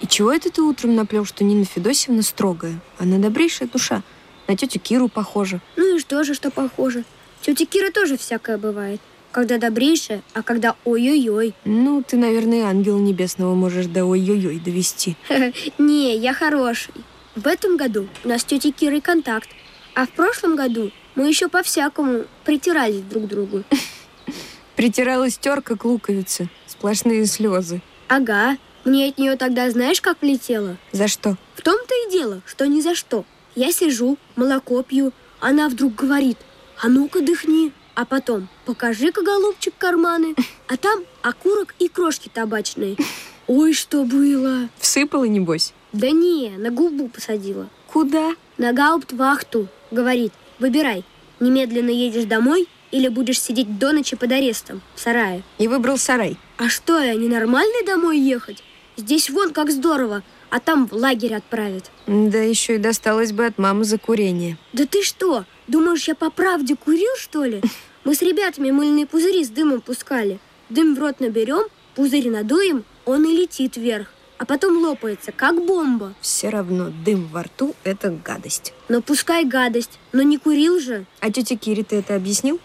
И чего это ты утром наплел, что Нина Федосевна строгая? Она добрейшая душа. На тетю Киру похожа. Ну и что же, что похоже? Тетя Кира тоже всякое бывает. Когда добрейшая, а когда ой-ой-ой. Ну, ты, наверное, ангел небесного можешь до ой-ой-ой довести. Не, я хороший. В этом году у нас с тетей Кирой контакт. А в прошлом году мы еще по-всякому притирались друг к другу. Притиралась терка к луковице. Сплошные слезы. Ага. Мне от нее тогда знаешь, как влетело? За что? В том-то и дело, что ни за что. Я сижу, молоко пью. Она вдруг говорит, а ну-ка дыхни. А потом, покажи-ка, голубчик, карманы. А там окурок и крошки табачные. Ой, что было. Всыпала, небось? Да не, на губу посадила. Куда? На гауптвахту. Говорит, выбирай, немедленно едешь домой или будешь сидеть до ночи под арестом в сарае. И выбрал сарай. А что, я ненормальный домой ехать? Здесь вон как здорово, а там в лагерь отправят. Да еще и досталось бы от мамы за курение. Да ты что, думаешь, я по правде курил, что ли? Мы с ребятами мыльные пузыри с дымом пускали. Дым в рот наберем, пузырь надуем, он и летит вверх. А потом лопается, как бомба. Все равно дым во рту – это гадость. Но пускай гадость, но не курил же. А тетя Кире ты это объяснил?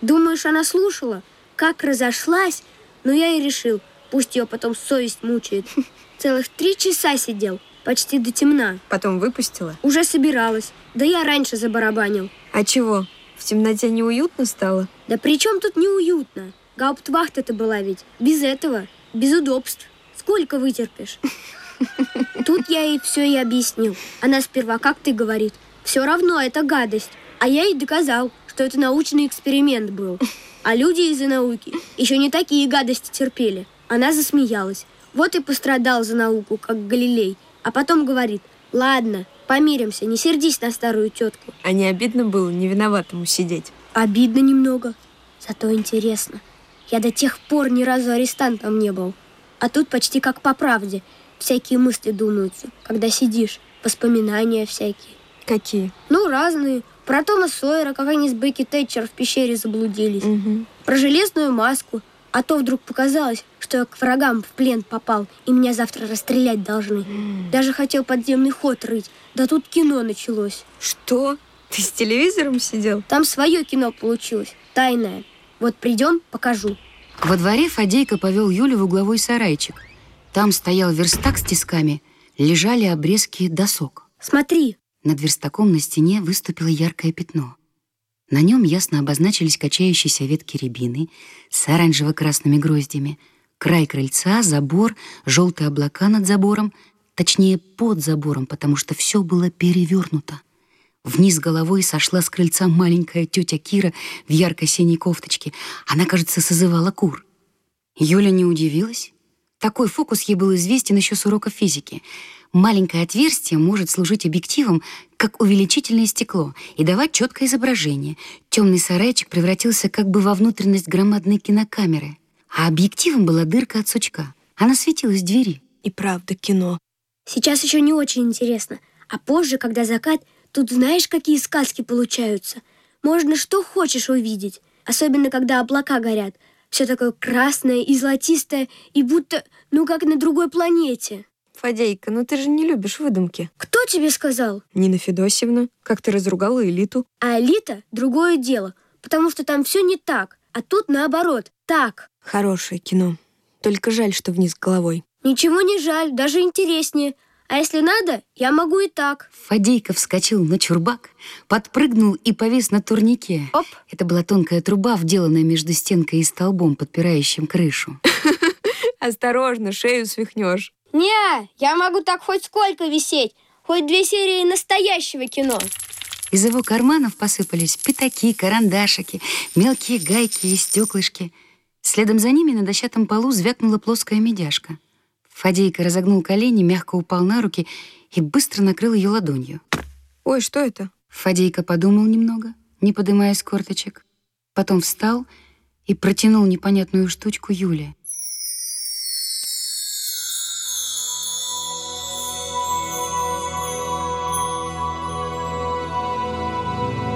Думаешь, она слушала? Как разошлась? Но я и решил, пусть ее потом совесть мучает. Целых три часа сидел, почти до темна. Потом выпустила? Уже собиралась. Да я раньше забарабанил. А чего? В темноте неуютно стало? Да при чем тут неуютно? Гауптвахта-то была ведь. Без этого, без удобств. Сколько вытерпишь? Тут я ей все и объяснил. Она сперва, как ты говорит, все равно это гадость. А я ей доказал, что это научный эксперимент был. А люди из-за науки еще не такие гадости терпели. Она засмеялась. Вот и пострадал за науку, как Галилей. А потом говорит, ладно, помиримся, не сердись на старую тетку. А не обидно было не виноватому сидеть? Обидно немного, зато интересно. Я до тех пор ни разу арестантом не был. А тут почти как по правде. Всякие мысли думаются, когда сидишь. Воспоминания всякие. Какие? Ну, разные. Про Тома Сойера, как они с Бекки Тэтчер в пещере заблудились. Угу. Про железную маску. А то вдруг показалось, что я к врагам в плен попал, и меня завтра расстрелять должны. Даже хотел подземный ход рыть. Да тут кино началось. Что? Ты с телевизором сидел? Там свое кино получилось. Тайное. Вот придем, покажу. Во дворе Фадейка повел Юлю в угловой сарайчик. Там стоял верстак с тисками, лежали обрезки досок. Смотри. Над верстаком на стене выступило яркое пятно. На нем ясно обозначились качающиеся ветки рябины с оранжево-красными гроздями, край крыльца, забор, желтые облака над забором, точнее, под забором, потому что все было перевернуто. Вниз головой сошла с крыльца маленькая тетя Кира в ярко-синей кофточке. Она, кажется, созывала кур. Юля не удивилась. Такой фокус ей был известен еще с урока физики. Маленькое отверстие может служить объективом, как увеличительное стекло, и давать четкое изображение. Темный сарайчик превратился как бы во внутренность громадной кинокамеры. А объективом была дырка от сучка. Она светилась в двери. И правда кино. Сейчас еще не очень интересно. А позже, когда закат, тут знаешь, какие сказки получаются. Можно что хочешь увидеть. Особенно, когда облака горят. Все такое красное и золотистое, и будто, ну, как на другой планете. Фадейка, ну ты же не любишь выдумки. Кто тебе сказал? Нина Федосевна, как ты разругала элиту. А элита — другое дело, потому что там все не так, а тут наоборот, так. Хорошее кино. Только жаль, что вниз головой. Ничего не жаль, даже интереснее. А если надо, я могу и так. Фадейка вскочил на чурбак, подпрыгнул и повис на турнике. Оп. Это была тонкая труба, вделанная между стенкой и столбом, подпирающим крышу. Осторожно, шею свихнешь. Не, я могу так хоть сколько висеть, хоть две серии настоящего кино. Из его карманов посыпались пятаки, карандашики, мелкие гайки и стеклышки. Следом за ними на дощатом полу звякнула плоская медяшка. Фадейка разогнул колени, мягко упал на руки и быстро накрыл ее ладонью. Ой, что это? Фадейка подумал немного, не подымая с корточек. Потом встал и протянул непонятную штучку Юле.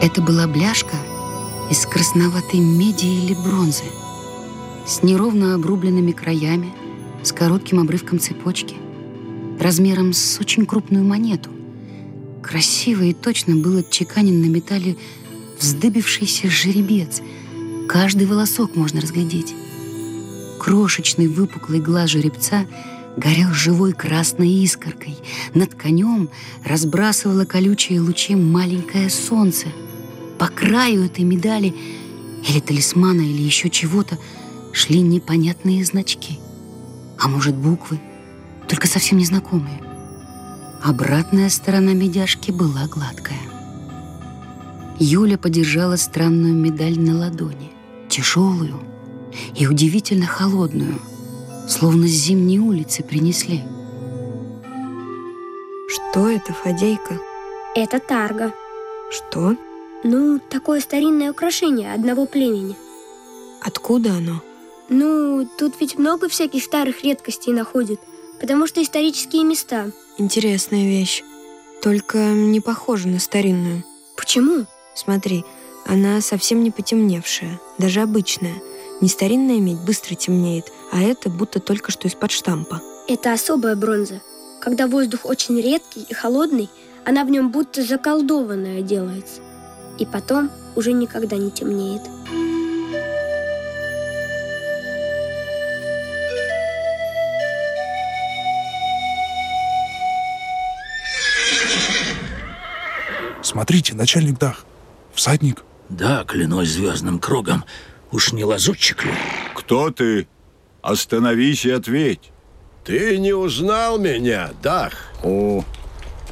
Это была бляшка из красноватой меди или бронзы, с неровно обрубленными краями, с коротким обрывком цепочки, размером с очень крупную монету. Красиво и точно был отчеканен на металле вздыбившийся жеребец. Каждый волосок можно разглядеть. Крошечный выпуклый глаз жеребца горел живой красной искоркой. Над конем разбрасывало колючие лучи маленькое солнце. По краю этой медали или талисмана, или еще чего-то шли непонятные значки. А может, буквы, только совсем незнакомые. Обратная сторона медяшки была гладкая. Юля подержала странную медаль на ладони, тяжелую и удивительно холодную, словно с зимней улицы принесли. Что это, Фадейка? Это тарга. Что? Ну, такое старинное украшение одного племени. Откуда оно? Ну, тут ведь много всяких старых редкостей находят, потому что исторические места. Интересная вещь. Только не похожа на старинную. Почему? Смотри, она совсем не потемневшая, даже обычная. Не старинная медь быстро темнеет, а это будто только что из-под штампа. Это особая бронза. Когда воздух очень редкий и холодный, она в нем будто заколдованная делается. И потом уже никогда не темнеет. Смотрите, начальник Дах. Всадник. Да, клянусь звездным кругом. Уж не лазутчик ли? Кто ты? Остановись и ответь. Ты не узнал меня, Дах? О,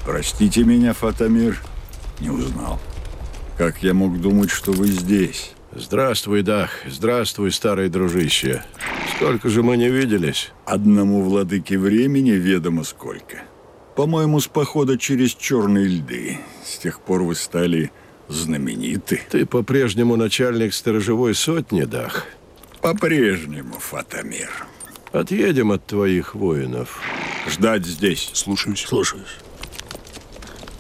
простите меня, Фатамир, не узнал. Как я мог думать, что вы здесь? Здравствуй, Дах. Здравствуй, старый дружище. Сколько же мы не виделись? Одному владыке времени ведомо сколько. По-моему, с похода через черные льды. С тех пор вы стали знамениты. Ты по-прежнему начальник сторожевой сотни, Дах? По-прежнему, Фатамир. Отъедем от твоих воинов. Ждать здесь. Слушаюсь. Слушаюсь.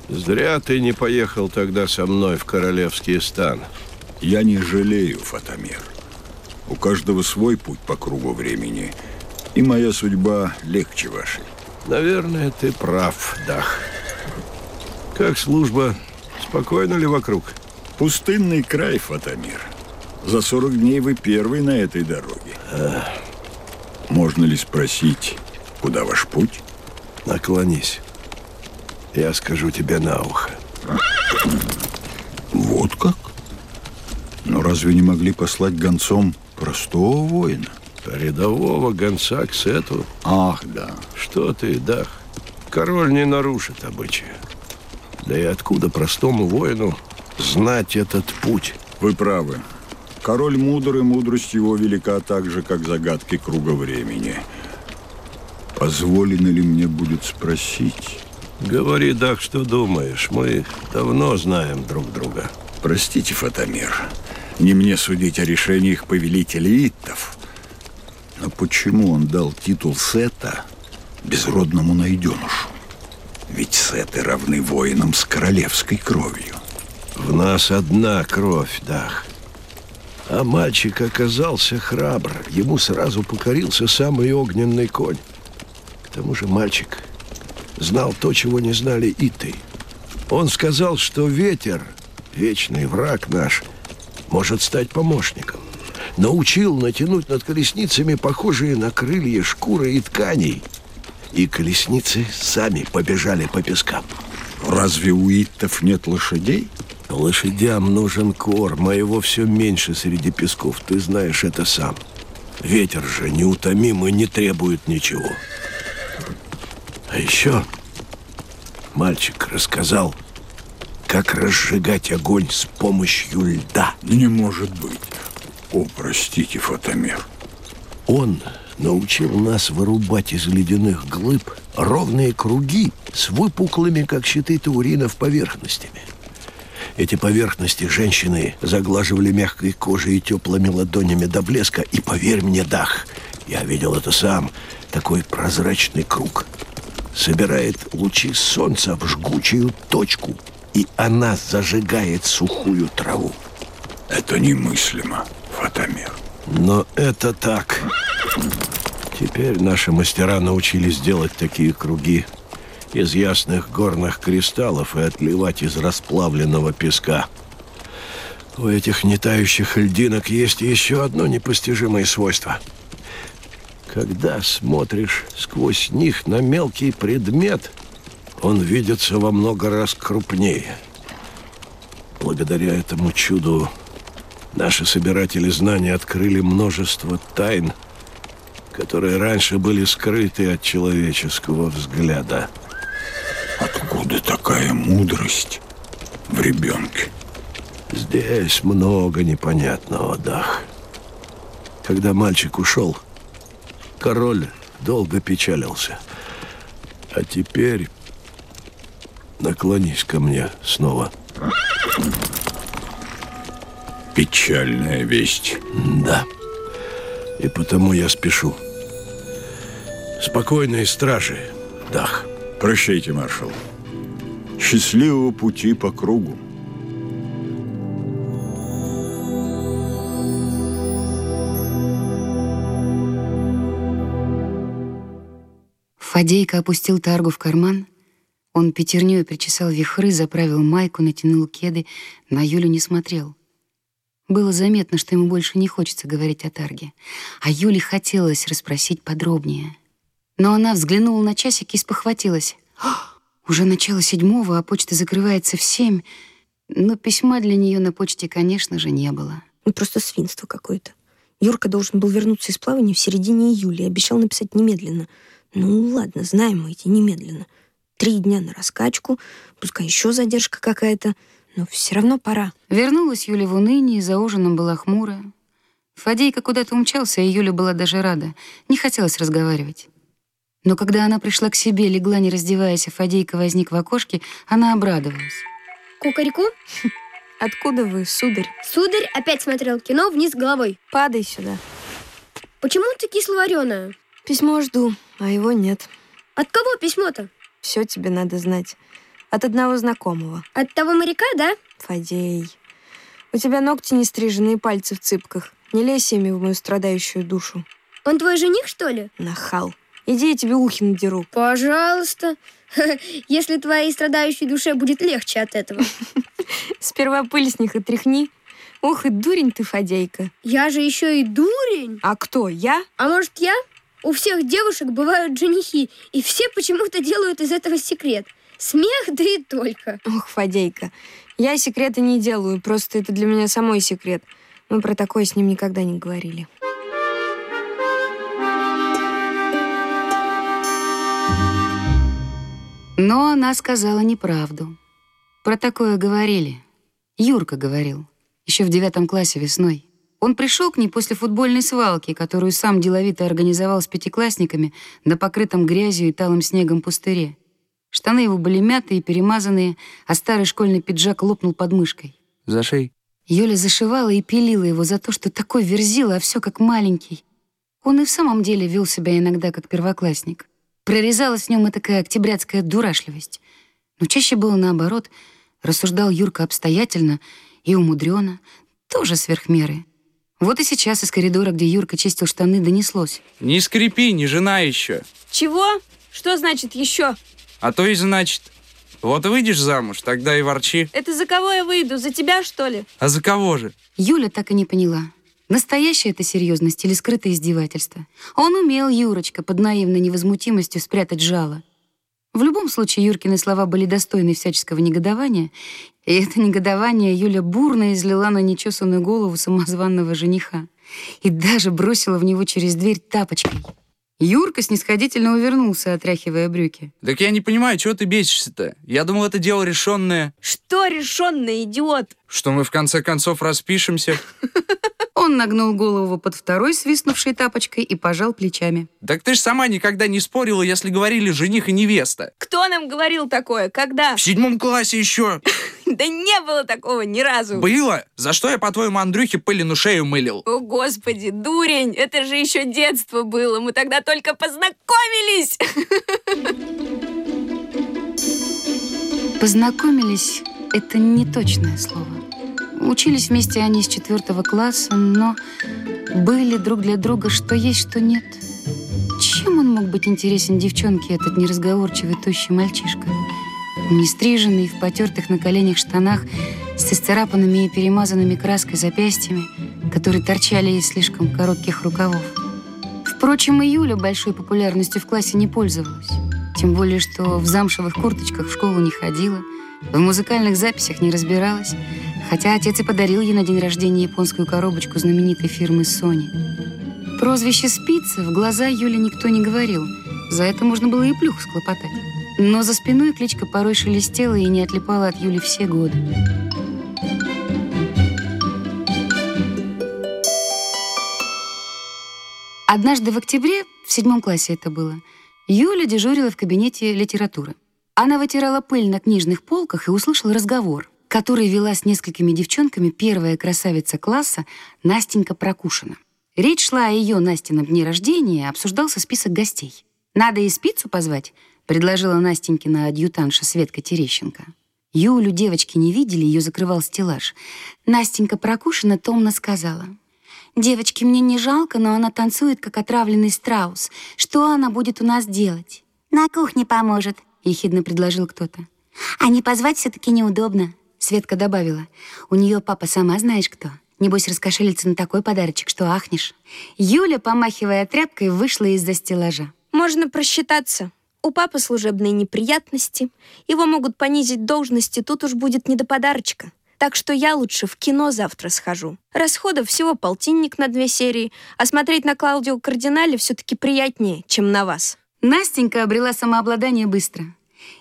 Зря ты не поехал тогда со мной в королевский стан. Я не жалею, Фатамир. У каждого свой путь по кругу времени. И моя судьба легче вашей. Наверное, ты прав, Дах. Как служба? Спокойно ли вокруг? Пустынный край, Фатамир. За 40 дней вы первый на этой дороге. Можно ли спросить, куда ваш путь? Наклонись. Я скажу тебе на ухо. Вот как? Но разве не могли послать гонцом простого воина? Рядового гонца к Сету. Ах, да. Что ты, Дах? Король не нарушит обычая. Да и откуда простому воину знать этот путь? Вы правы. Король мудр, и мудрость его велика так же, как загадки круга времени. Позволено ли мне будет спросить? Говори, Дах, что думаешь. Мы давно знаем друг друга. Простите, Фатамир, не мне судить о решениях повелителей Иттов. Но почему он дал титул Сета безродному найденышу? Ведь Сеты равны воинам с королевской кровью. В нас одна кровь, Дах. А мальчик оказался храбр. Ему сразу покорился самый огненный конь. К тому же мальчик знал то, чего не знали и ты. Он сказал, что ветер, вечный враг наш, может стать помощником. Научил натянуть над колесницами похожие на крылья шкуры и тканей. И колесницы сами побежали по пескам. Разве у Иттов нет лошадей? Лошадям нужен корм, а его все меньше среди песков. Ты знаешь это сам. Ветер же неутомим и не требует ничего. А еще мальчик рассказал, как разжигать огонь с помощью льда. Не может быть. О, простите, Фатамир. Он научил нас вырубать из ледяных глыб ровные круги с выпуклыми, как щиты тауринов, поверхностями. Эти поверхности женщины заглаживали мягкой кожей и теплыми ладонями до блеска. И поверь мне, Дах, я видел это сам, такой прозрачный круг. Собирает лучи солнца в жгучую точку и она зажигает сухую траву. Это немыслимо, Фатамир. Но это так. Теперь наши мастера научились делать такие круги из ясных горных кристаллов и отливать из расплавленного песка. У этих нетающих льдинок есть еще одно непостижимое свойство. Когда смотришь сквозь них на мелкий предмет, он видится во много раз крупнее. Благодаря этому чуду наши собиратели знаний открыли множество тайн, которые раньше были скрыты от человеческого взгляда. Откуда такая мудрость в ребенке? Здесь много непонятного, Дах. Когда мальчик ушел, король долго печалился. А теперь наклонись ко мне снова. Печальная весть. Да. И потому я спешу. Спокойной стражи, Дах. Прощайте, маршал. Счастливого пути по кругу. Фадейка опустил таргу в карман. Он пятернёй причесал вихры, заправил майку, натянул кеды. На Юлю не смотрел. Было заметно, что ему больше не хочется говорить о тарге. А Юле хотелось расспросить подробнее. Но она взглянула на часик и спохватилась. Уже начало седьмого, а почта закрывается в семь. Но письма для нее на почте, конечно же, не было. Ну, просто свинство какое-то. Юрка должен был вернуться из плавания в середине июля и обещал написать немедленно. Ну, ладно, знаем мы эти немедленно. Три дня на раскачку, пускай еще задержка какая-то, но все равно пора. Вернулась Юля в уныние, за ужином была хмурая. Фадейка куда-то умчался, и Юля была даже рада. Не хотелось разговаривать. Но когда она пришла к себе, легла, не раздеваясь, а Фадейка возник в окошке, она обрадовалась. Кукареку? Откуда вы, сударь? Сударь опять смотрел кино вниз головой. Падай сюда. Почему ты кисловареная? Письмо жду, а его нет. От кого письмо-то? Все тебе надо знать. От одного знакомого. От того моряка, да? Фадей. У тебя ногти не стрижены и пальцы в цыпках. Не лезь ими в мою страдающую душу. Он твой жених, что ли? Нахал. Иди, я тебе ухи надеру. Пожалуйста. Если твоей страдающей душе будет легче от этого. Сперва пыль с них отряхни. Ух, и дурень ты, Фадейка. Я же еще и дурень. А кто, я? А может, я? У всех девушек бывают женихи, и все почему-то делают из этого секрет. Смех, да и только. Ох, Фадейка, я секреты не делаю, просто это для меня самой секрет. Мы про такое с ним никогда не говорили. Но она сказала неправду. Про такое говорили. Юрка говорил. Еще в девятом классе весной. Он пришел к ней после футбольной свалки, которую сам деловито организовал с пятиклассниками на покрытом грязью и талым снегом пустыре. Штаны его были мятые и перемазанные, а старый школьный пиджак лопнул под мышкой. Зашей. Юля зашивала и пилила его за то, что такой верзила, а все как маленький. Он и в самом деле вел себя иногда как первоклассник. Прорезалась в нем и такая октябрятская дурашливость. Но чаще было наоборот. Рассуждал Юрка обстоятельно и умудренно, тоже сверх меры. Вот и сейчас из коридора, где Юрка чистил штаны, донеслось. Не скрипи, не жена еще. Чего? Что значит еще? А то и значит. Вот выйдешь замуж, тогда и ворчи. Это за кого я выйду? За тебя, что ли? А за кого же? Юля так и не поняла. Настоящая это серьезность или скрытое издевательство? Он умел, Юрочка, под наивной невозмутимостью спрятать жало. В любом случае, Юркины слова были достойны всяческого негодования, и это негодование Юля бурно излила на нечесанную голову самозванного жениха и даже бросила в него через дверь тапочкой. Юрка снисходительно увернулся, отряхивая брюки. Так я не понимаю, чего ты бесишься-то? Я думал, это дело решенное. Что решенный идиот? Что мы в конце концов распишемся. Он нагнул голову под второй свистнувшей тапочкой и пожал плечами. Так ты ж сама никогда не спорила, если говорили жених и невеста. Кто нам говорил такое? Когда? В седьмом классе еще. Да не было такого ни разу. Было? За что я, по-твоему, Андрюхе пылину шею мылил? О, Господи, дурень, это же еще детство было. Мы тогда только познакомились. Познакомились Это не точное слово. Учились вместе они с четвертого класса, но были друг для друга что есть, что нет. Чем он мог быть интересен девчонке, этот неразговорчивый, тощий мальчишка? Нестриженный, в потертых на коленях штанах, с исцарапанными и перемазанными краской запястьями, которые торчали из слишком коротких рукавов. Впрочем, и Юля большой популярностью в классе не пользовалась. Тем более, что в замшевых курточках в школу не ходила, в музыкальных записях не разбиралась, хотя отец и подарил ей на день рождения японскую коробочку знаменитой фирмы Sony. Прозвище «Спица» в глаза Юле никто не говорил. За это можно было и плюх склопотать. Но за спиной кличка порой шелестела и не отлипала от Юли все годы. Однажды в октябре, в седьмом классе это было, Юля дежурила в кабинете литературы. Она вытирала пыль на книжных полках и услышала разговор, который вела с несколькими девчонками первая красавица класса Настенька Прокушина. Речь шла о ее Настином дне рождения, обсуждался список гостей. «Надо и спицу позвать», — предложила Настенькина адъютанша Светка Терещенко. Юлю девочки не видели, ее закрывал стеллаж. Настенька Прокушина томно сказала — Девочки, мне не жалко, но она танцует, как отравленный страус. Что она будет у нас делать? На кухне поможет, ехидно предложил кто-то. А не позвать все-таки неудобно. Светка добавила. У нее папа сама знаешь кто. Небось, раскошелится на такой подарочек, что ахнешь. Юля, помахивая тряпкой, вышла из-за стеллажа. Можно просчитаться. У папы служебные неприятности. Его могут понизить должности, тут уж будет не до подарочка. Так что я лучше в кино завтра схожу. Расходов всего полтинник на две серии, а смотреть на Клаудио Кардинале все-таки приятнее, чем на вас. Настенька обрела самообладание быстро.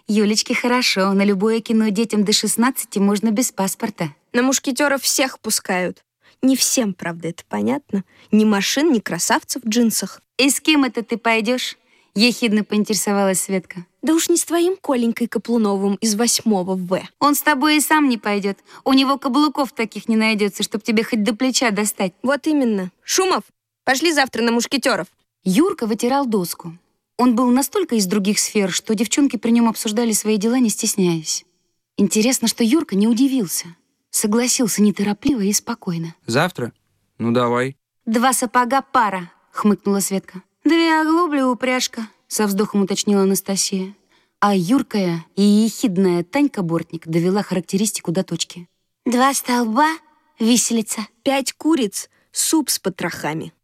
Юлечке хорошо, на любое кино детям до 16 можно без паспорта. На мушкетеров всех пускают. Не всем, правда, это понятно. Ни машин, ни красавцев в джинсах. И с кем это ты пойдешь? Ехидно поинтересовалась Светка. Да уж не с твоим Коленькой Каплуновым из восьмого В. Он с тобой и сам не пойдет. У него каблуков таких не найдется, чтоб тебе хоть до плеча достать. Вот именно. Шумов, пошли завтра на мушкетеров. Юрка вытирал доску. Он был настолько из других сфер, что девчонки при нем обсуждали свои дела, не стесняясь. Интересно, что Юрка не удивился. Согласился неторопливо и спокойно. Завтра? Ну, давай. Два сапога пара, хмыкнула Светка. Две оглобли упряжка, со вздохом уточнила Анастасия. А юркая и ехидная Танька Бортник довела характеристику до точки. Два столба, виселица. Пять куриц, суп с потрохами.